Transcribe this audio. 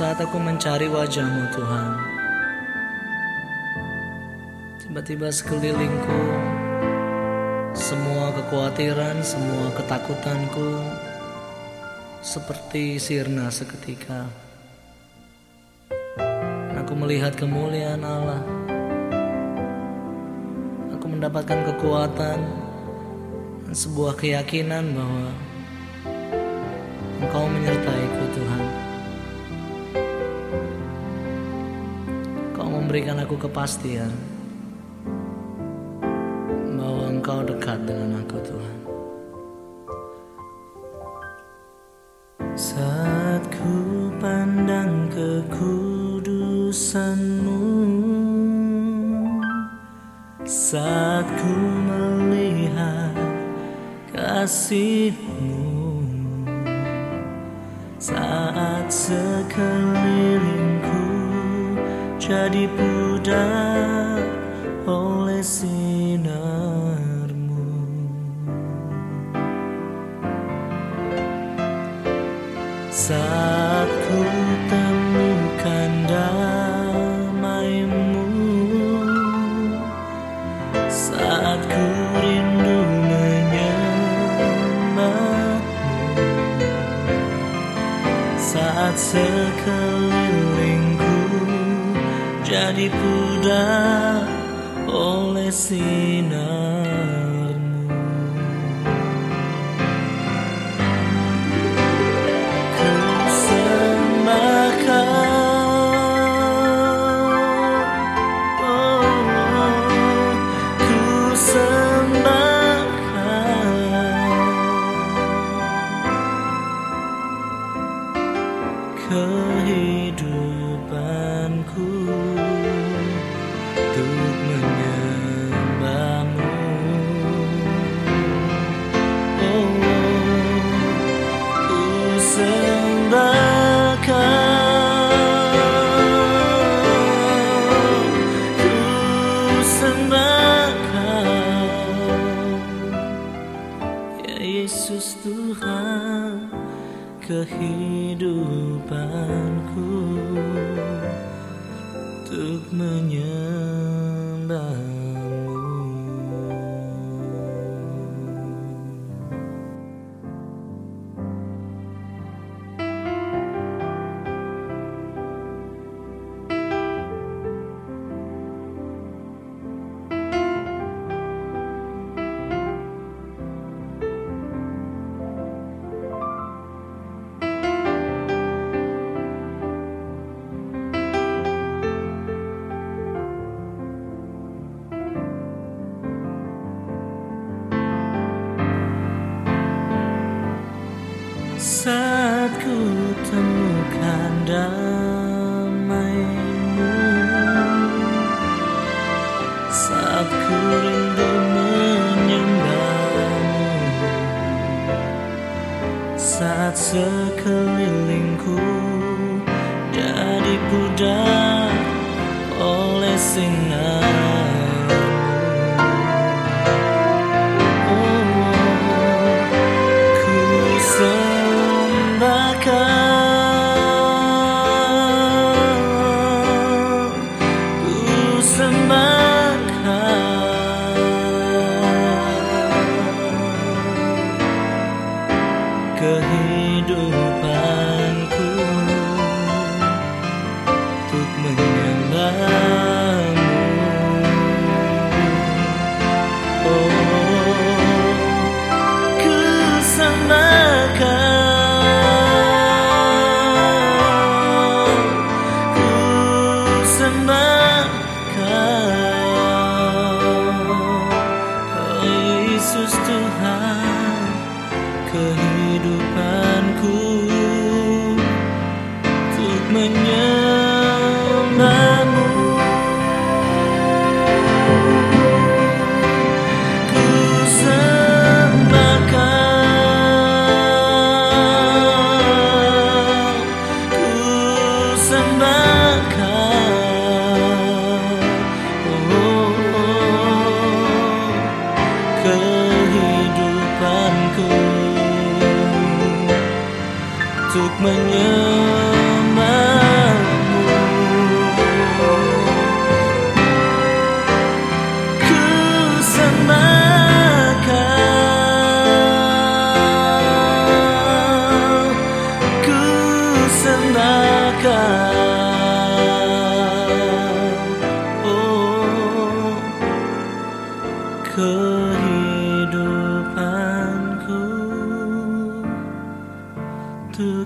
saat aku mencari wajahmu Tuhan. Tiba-tiba sekelilingku Semua kekhawatiran, semua ketakutanku Seperti sirna seketika. Aku melihat kemuliaan Allah. Aku mendapatkan kekuatan Dan sebuah keyakinan bahwa Engkau menyertaiku memberikan aku kepastian Bahwa Engkau dekat dengan aku Tuhan. Saat ku pandang kekudusanmu Saat ku melihat kasihmu saat sekelilingku jadi pudar oleh sinarmu. Saat ku temukan damaimu Saat ku rindu saat sekelilingku jadi pudar oleh sinarmu. Ku sembahkan oh, Ku sembahkan kehidupanku Yesus Tuhan kehidupanku untuk menyembahmu. Saat ku temukan damaimu. Saat ku rindu menyembahmu. Saat sekelilingku jadi pudar senangkan oh kehidupanku untuk